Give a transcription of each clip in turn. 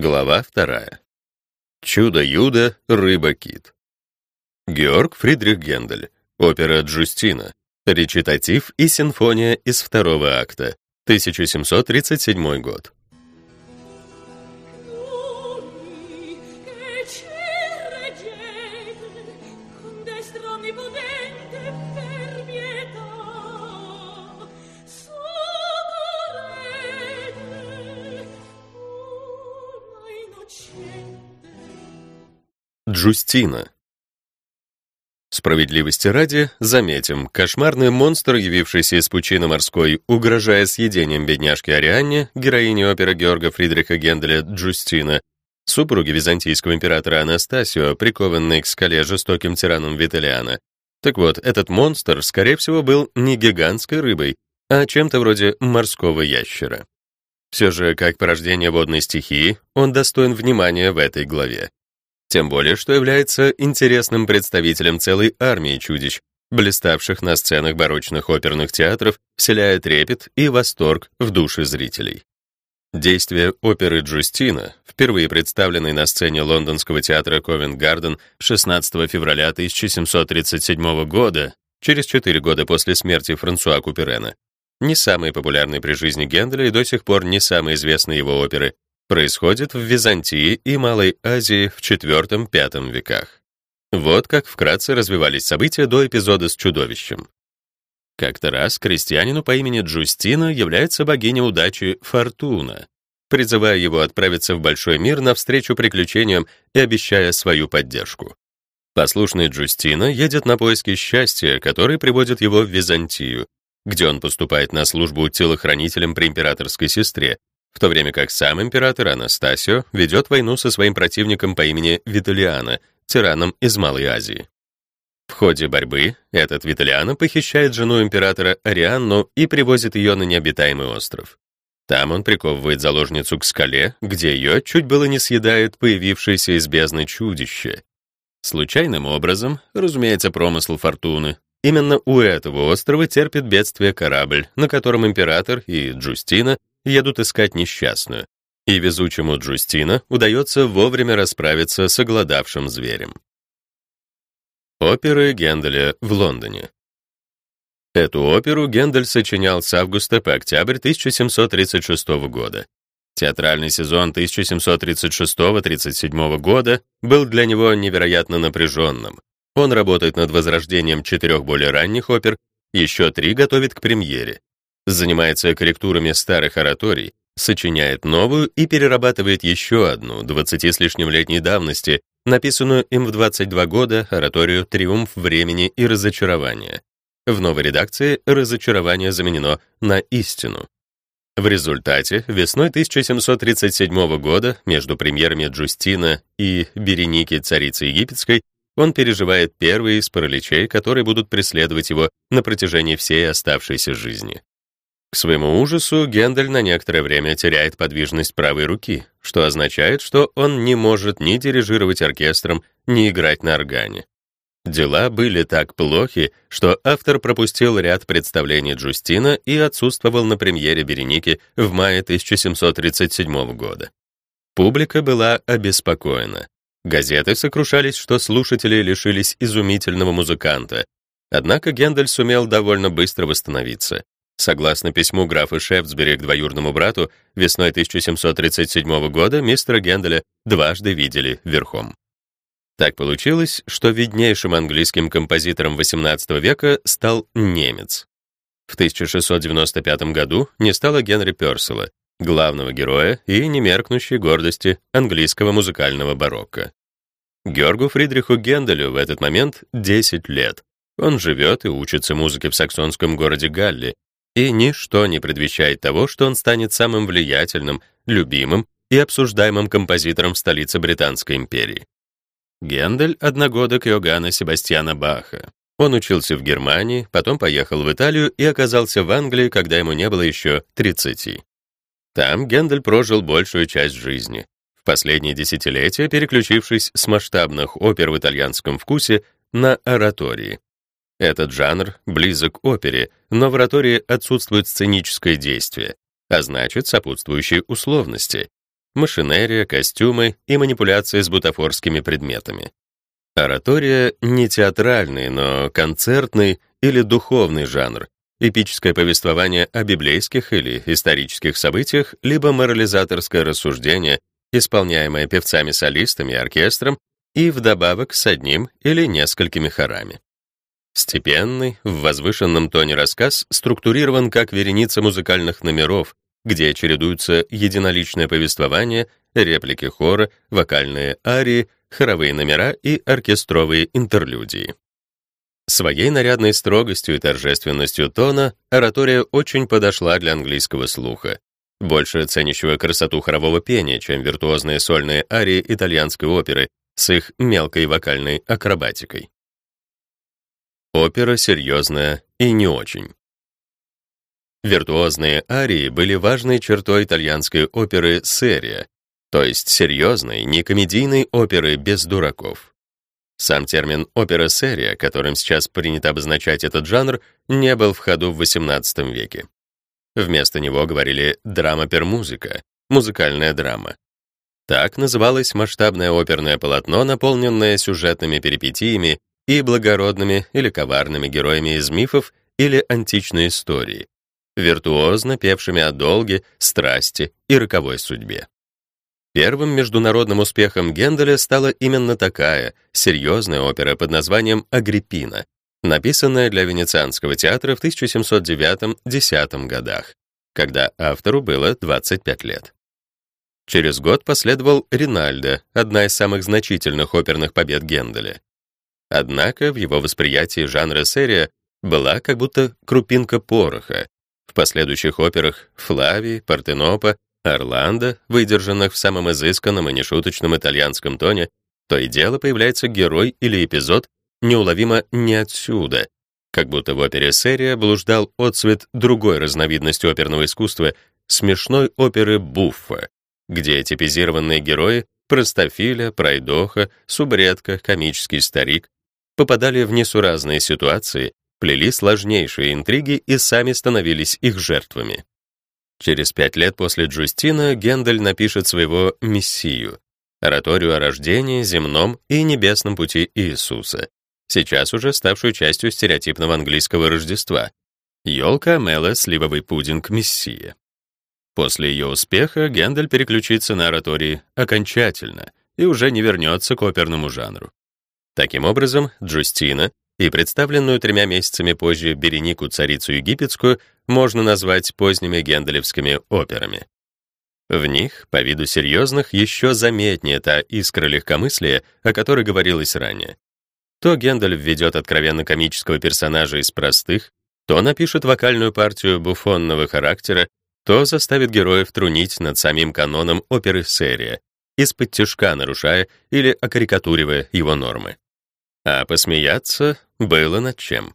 Глава вторая. Чудо-юдо, рыба-кит. Георг Фридрих Гендель. Опера Джустина. Речитатив и симфония из второго акта. 1737 год. Джустина. Справедливости ради, заметим, кошмарный монстр, явившийся из пучины морской, угрожая съедением бедняжки Арианне, героини оперы Георга Фридриха Генделя Джустина, супруги византийского императора Анастасио, прикованной к скале жестоким тираном Виталиана. Так вот, этот монстр, скорее всего, был не гигантской рыбой, а чем-то вроде морского ящера. Все же, как порождение водной стихии, он достоин внимания в этой главе. Тем более, что является интересным представителем целой армии чудищ, блиставших на сценах барочных оперных театров, вселяя трепет и восторг в души зрителей. Действие оперы Джустина, впервые представленной на сцене лондонского театра Ковент-Гарден 16 февраля 1737 года, через четыре года после смерти Франсуа Куперена, не самой популярной при жизни Генделя и до сих пор не самой известной его оперы, происходит в Византии и Малой Азии в IV-V веках. Вот как вкратце развивались события до эпизода с чудовищем. Как-то раз крестьянину по имени Джустина является богиня удачи Фортуна, призывая его отправиться в большой мир навстречу приключениям и обещая свою поддержку. Послушный Джустина едет на поиски счастья, который приводит его в Византию, где он поступает на службу телохранителем при императорской сестре, в то время как сам император Анастасио ведет войну со своим противником по имени Виталиана, тираном из Малой Азии. В ходе борьбы этот Виталиано похищает жену императора Арианну и привозит ее на необитаемый остров. Там он приковывает заложницу к скале, где ее чуть было не съедает появившееся из бездны чудище. Случайным образом, разумеется, промысл фортуны, именно у этого острова терпит бедствие корабль, на котором император и Джустина едут искать несчастную, и везучему Джустина удается вовремя расправиться с оголодавшим зверем. Оперы Генделя в Лондоне. Эту оперу Гендель сочинял с августа по октябрь 1736 года. Театральный сезон 1736-37 года был для него невероятно напряженным. Он работает над возрождением четырех более ранних опер, еще три готовит к премьере занимается корректурами старых ораторий, сочиняет новую и перерабатывает еще одну, 20 с лишним летней давности, написанную им в 22 года ораторию «Триумф времени и разочарования». В новой редакции «Разочарование» заменено на «Истину». В результате весной 1737 года между премьерами Джустина и Береники, царицы египетской, он переживает первые из параличей, которые будут преследовать его на протяжении всей оставшейся жизни. К своему ужасу Гендель на некоторое время теряет подвижность правой руки, что означает, что он не может ни дирижировать оркестром, ни играть на органе. Дела были так плохи, что автор пропустил ряд представлений Джустина и отсутствовал на премьере Береники в мае 1737 года. Публика была обеспокоена. Газеты сокрушались, что слушатели лишились изумительного музыканта. Однако Гендель сумел довольно быстро восстановиться. Согласно письму графа Шефтсбери к двоюродному брату, весной 1737 года мистера Генделя дважды видели верхом. Так получилось, что виднейшим английским композитором XVIII века стал немец. В 1695 году не стало Генри Пёрсела, главного героя и немеркнущей гордости английского музыкального барокко. Георгу Фридриху Генделю в этот момент 10 лет. Он живет и учится музыке в саксонском городе Галли, и ничто не предвещает того, что он станет самым влиятельным, любимым и обсуждаемым композитором в столице Британской империи. Гендель — одногодок Иоганна Себастьяна Баха. Он учился в Германии, потом поехал в Италию и оказался в Англии, когда ему не было еще 30. Там Гендель прожил большую часть жизни, в последние десятилетия переключившись с масштабных опер в итальянском вкусе на оратории. Этот жанр близок к опере, но в оратории отсутствует сценическое действие, а значит, сопутствующие условности. машинерия, костюмы и манипуляции с бутафорскими предметами. Оратория не театральный, но концертный или духовный жанр, эпическое повествование о библейских или исторических событиях, либо морализаторское рассуждение, исполняемое певцами-солистами и оркестром, и вдобавок с одним или несколькими хорами. Степенный, в возвышенном тоне рассказ структурирован как вереница музыкальных номеров, где чередуются единоличное повествование, реплики хора, вокальные арии, хоровые номера и оркестровые интерлюдии. Своей нарядной строгостью и торжественностью тона оратория очень подошла для английского слуха, больше ценящего красоту хорового пения, чем виртуозные сольные арии итальянской оперы с их мелкой вокальной акробатикой. Опера серьезная и не очень. Виртуозные арии были важной чертой итальянской оперы серия, то есть серьезной, не комедийной оперы без дураков. Сам термин опера-серия, которым сейчас принято обозначать этот жанр, не был в ходу в XVIII веке. Вместо него говорили драма пер музыка, музыкальная драма. Так называлось масштабное оперное полотно, наполненное сюжетными перипетиями и благородными или коварными героями из мифов или античной истории, виртуозно певшими о долге, страсти и роковой судьбе. Первым международным успехом Генделя стала именно такая серьезная опера под названием «Агриппина», написанная для Венецианского театра в 1709-10 годах, когда автору было 25 лет. Через год последовал «Ринальдо», одна из самых значительных оперных побед Генделя. Однако в его восприятии жанра серия была как будто крупинка пороха. В последующих операх «Флавий», «Партенопа» Орландо, выдержанных в самом изысканном и нешуточном итальянском тоне, то и дело появляется герой или эпизод неуловимо не отсюда, как будто в опере «Серия» блуждал отцвет другой разновидности оперного искусства, смешной оперы «Буффа», где типизированные герои простофиля, пройдоха, субредка, комический старик попадали в несуразные ситуации, плели сложнейшие интриги и сами становились их жертвами. Через пять лет после Джустина Гендель напишет своего «Мессию», ораторию о рождении, земном и небесном пути Иисуса, сейчас уже ставшую частью стереотипного английского Рождества. Ёлка Амела, сливовый пудинг Мессия. После ее успеха Гендель переключится на оратории окончательно и уже не вернется к оперному жанру. Таким образом, Джустина и представленную тремя месяцами позже Беренику царицу египетскую можно назвать поздними генделевскими операми. В них, по виду серьезных, еще заметнее та искра легкомыслия, о которой говорилось ранее. То Гендель введет откровенно комического персонажа из простых, то напишет вокальную партию буфонного характера, то заставит героев трунить над самим каноном оперы серия, из-под тяжка нарушая или окарикатуривая его нормы. А посмеяться было над чем.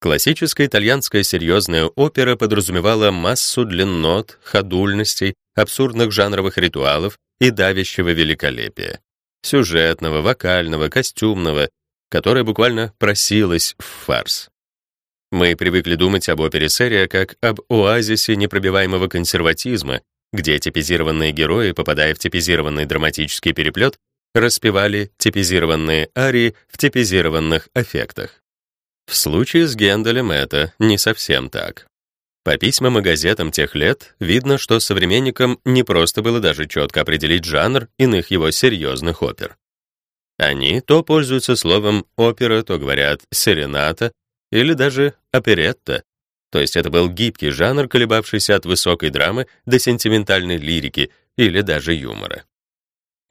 Классическая итальянская серьезная опера подразумевала массу длиннот, ходульностей, абсурдных жанровых ритуалов и давящего великолепия. Сюжетного, вокального, костюмного, которое буквально просилось в фарс. Мы привыкли думать об опере серия как об оазисе непробиваемого консерватизма, где типизированные герои, попадая в типизированный драматический переплет, распевали типизированные арии в типизированных эффектах. В случае с Генделем это не совсем так. По письмам и газетам тех лет видно, что современникам не просто было даже четко определить жанр иных его серьезных опер. Они то пользуются словом «опера», то говорят «серената» или даже «оперетта», то есть это был гибкий жанр, колебавшийся от высокой драмы до сентиментальной лирики или даже юмора.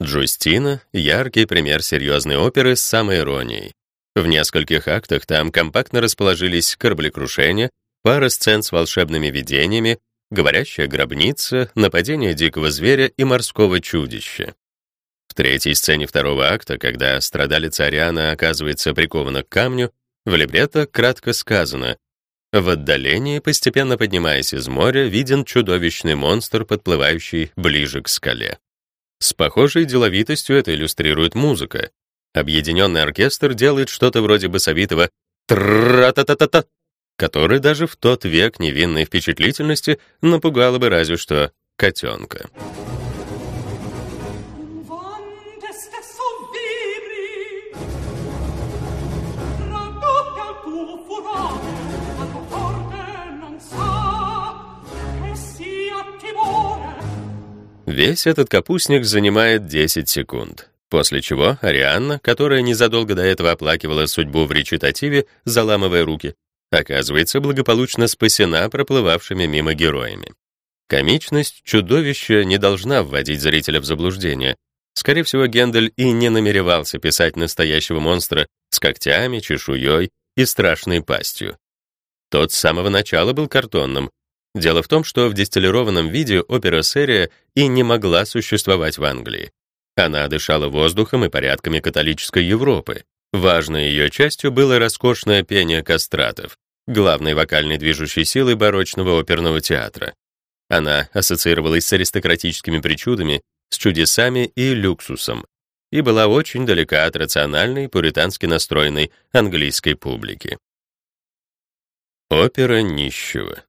Джустина — яркий пример серьезной оперы с самой иронией. В нескольких актах там компактно расположились кораблекрушение, пара сцен с волшебными видениями, говорящая гробница, нападение дикого зверя и морского чудища. В третьей сцене второго акта, когда страдалица Ариана оказывается прикована к камню, в либретто кратко сказано «В отдалении, постепенно поднимаясь из моря, виден чудовищный монстр, подплывающий ближе к скале». С похожей деловитостью это иллюстрирует музыка. Объединенный оркестр делает что-то вроде басовитого «тра-та-та-та-та», который даже в тот век невинной впечатлительности напугало бы разве что котенка. Весь этот капустник занимает 10 секунд, после чего Арианна, которая незадолго до этого оплакивала судьбу в речитативе, заламывая руки, оказывается благополучно спасена проплывавшими мимо героями. Комичность чудовища не должна вводить зрителя в заблуждение. Скорее всего, Гендель и не намеревался писать настоящего монстра с когтями, чешуей и страшной пастью. Тот с самого начала был картонным. Дело в том, что в дистиллированном виде опера-серия и не могла существовать в Англии. Она дышала воздухом и порядками католической Европы. Важной ее частью было роскошное пение кастратов, главной вокальной движущей силой барочного оперного театра. Она ассоциировалась с аристократическими причудами, с чудесами и люксусом и была очень далека от рациональной, пуритански настроенной английской публики. Опера нищего.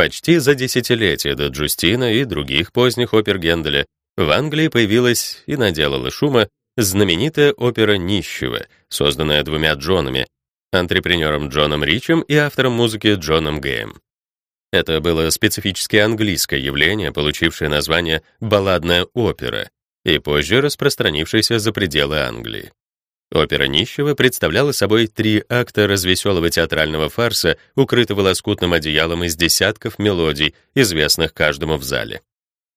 Почти за десятилетие до Джустина и других поздних опер Генделя в Англии появилась и наделала шума знаменитая опера нищего, созданная двумя Джонами, антрепренером Джоном Ричем и автором музыки Джоном Гэем. Это было специфически английское явление, получившее название «балладная опера» и позже распространившееся за пределы Англии. Опера нищего представляла собой три акта развеселого театрального фарса, укрытого лоскутным одеялом из десятков мелодий, известных каждому в зале.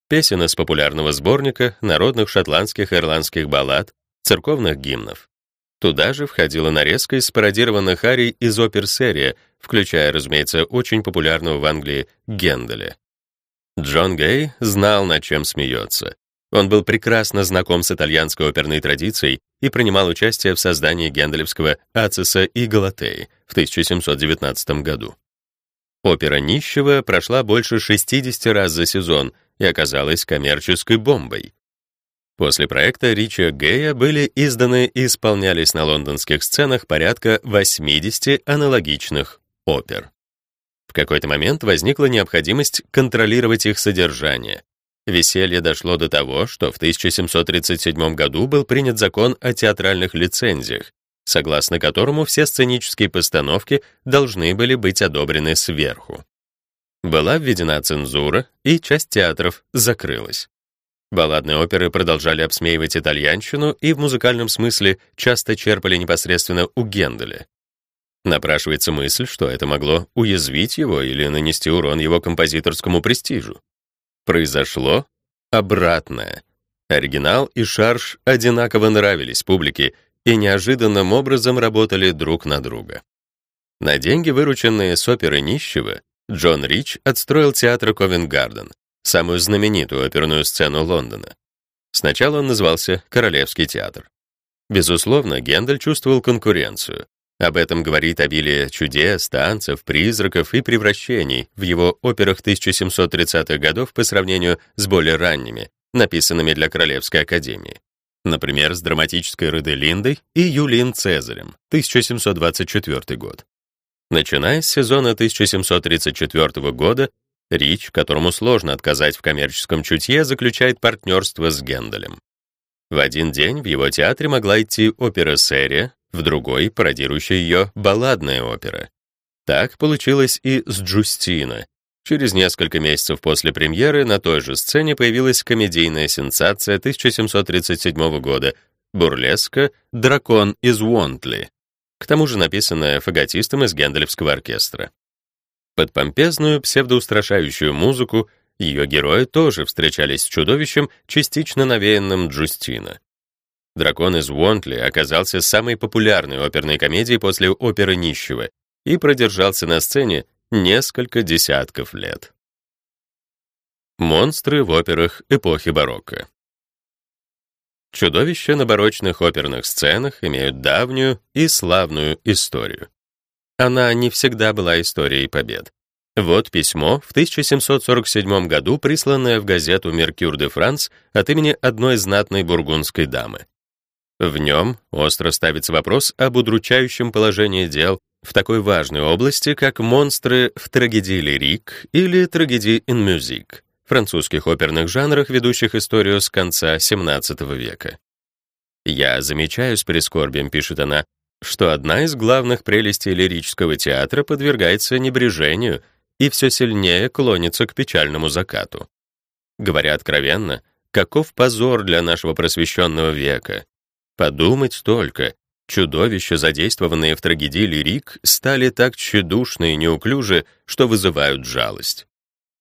Песен из популярного сборника, народных шотландских и ирландских баллад, церковных гимнов. Туда же входила нарезка из спародированных арий из опер-серия, включая, разумеется, очень популярного в Англии Генделя. Джон Гей знал, над чем смеется. Он был прекрасно знаком с итальянской оперной традицией и принимал участие в создании генделевского «Ациса и Галатеи» в 1719 году. Опера нищего прошла больше 60 раз за сезон и оказалась коммерческой бомбой. После проекта Рича Гея были изданы и исполнялись на лондонских сценах порядка 80 аналогичных опер. В какой-то момент возникла необходимость контролировать их содержание. Веселье дошло до того, что в 1737 году был принят закон о театральных лицензиях, согласно которому все сценические постановки должны были быть одобрены сверху. Была введена цензура, и часть театров закрылась. Балладные оперы продолжали обсмеивать итальянщину и в музыкальном смысле часто черпали непосредственно у Генделя. Напрашивается мысль, что это могло уязвить его или нанести урон его композиторскому престижу. Произошло обратное. Оригинал и шарж одинаково нравились публике и неожиданным образом работали друг на друга. На деньги, вырученные с оперы нищего, Джон Рич отстроил театр Ковент-Гарден, самую знаменитую оперную сцену Лондона. Сначала он назывался Королевский театр. Безусловно, Гендель чувствовал конкуренцию. Об этом говорит обилие чудес, танцев, призраков и превращений в его операх 1730-х годов по сравнению с более ранними, написанными для Королевской академии. Например, с драматической Роделиндой и Юлием Цезарем, 1724 год. Начиная с сезона 1734 года, Рич, которому сложно отказать в коммерческом чутье, заключает партнерство с Генделем. В один день в его театре могла идти опера-серия, в другой, пародирующая ее, балладная опера. Так получилось и с Джустина. Через несколько месяцев после премьеры на той же сцене появилась комедийная сенсация 1737 года бурлеска «Дракон из Уонтли», к тому же написанная фаготистом из Генделевского оркестра. Под помпезную псевдоустрашающую музыку ее герои тоже встречались с чудовищем, частично навеянным Джустина. «Дракон из Уонтли» оказался самой популярной оперной комедией после оперы «Нищего» и продержался на сцене несколько десятков лет. Монстры в операх эпохи барокко. Чудовища на барочных оперных сценах имеют давнюю и славную историю. Она не всегда была историей побед. Вот письмо в 1747 году, присланное в газету «Меркюр де Франс» от имени одной знатной бургундской дамы. В нем остро ставится вопрос об удручающем положении дел в такой важной области, как монстры в трагедии лирик или трагедии in music, французских оперных жанрах, ведущих историю с конца XVII века. «Я замечаю с прискорбием», — пишет она, что одна из главных прелестей лирического театра подвергается небрежению и все сильнее клонится к печальному закату. Говоря откровенно, каков позор для нашего просвещенного века. Подумать только, чудовища, задействованные в трагедии «Лирик», стали так тщедушны и неуклюжи, что вызывают жалость.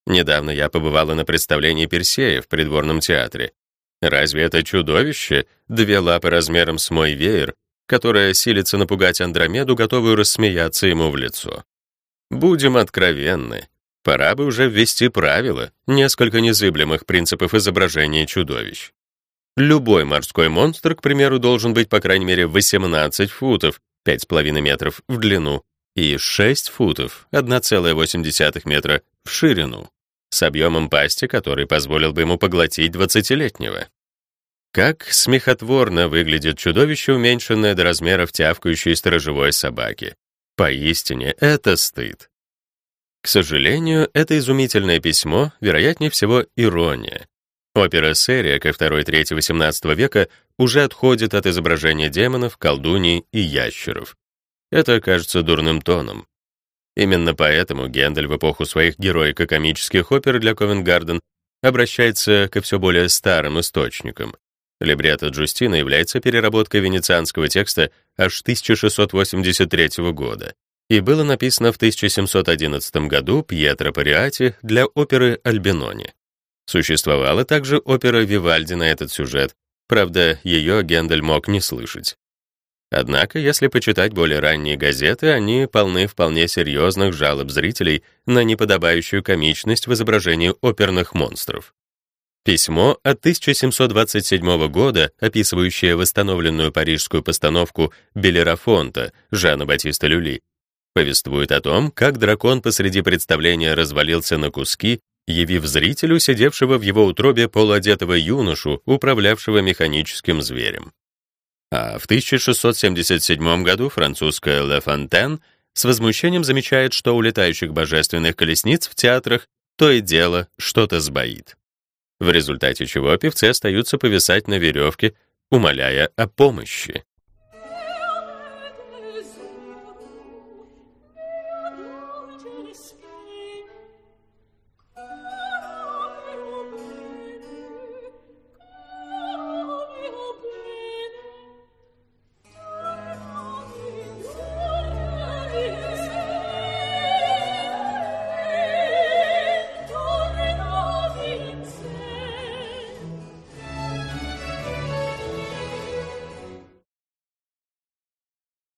Недавно я побывала на представлении Персея в придворном театре. Разве это чудовище, две лапы размером с мой веер, которое силится напугать Андромеду, готовую рассмеяться ему в лицо? Будем откровенны. Пора бы уже ввести правила, несколько незыблемых принципов изображения чудовищ. Любой морской монстр, к примеру, должен быть по крайней мере 18 футов, 5,5 метров в длину, и 6 футов, 1,8 метра в ширину, с объемом пасти, который позволил бы ему поглотить 20-летнего. Как смехотворно выглядит чудовище, уменьшенное до размеров тявкающей сторожевой собаки. Поистине, это стыд. К сожалению, это изумительное письмо, вероятнее всего, ирония. Опера-серия ко второй трети XVIII века уже отходит от изображения демонов, колдуний и ящеров. Это кажется дурным тоном. Именно поэтому Гендель в эпоху своих героико-комических опер для Ковенгарден обращается ко все более старым источникам. Либретто Джустина является переработкой венецианского текста аж 1683 года и было написано в 1711 году Пьетро Париати для оперы «Альбинони». Существовала также опера Вивальди на этот сюжет, правда, ее Гендель мог не слышать. Однако, если почитать более ранние газеты, они полны вполне серьезных жалоб зрителей на неподобающую комичность в изображении оперных монстров. Письмо от 1727 года, описывающее восстановленную парижскую постановку Белерафонта Жана Батиста Люли, повествует о том, как дракон посреди представления развалился на куски, явив зрителю сидевшего в его утробе полуодетого юношу, управлявшего механическим зверем. А в 1677 году французская Ле Фонтен с возмущением замечает, что у летающих божественных колесниц в театрах то и дело что-то сбоит. В результате чего певцы остаются повисать на веревке, умоляя о помощи.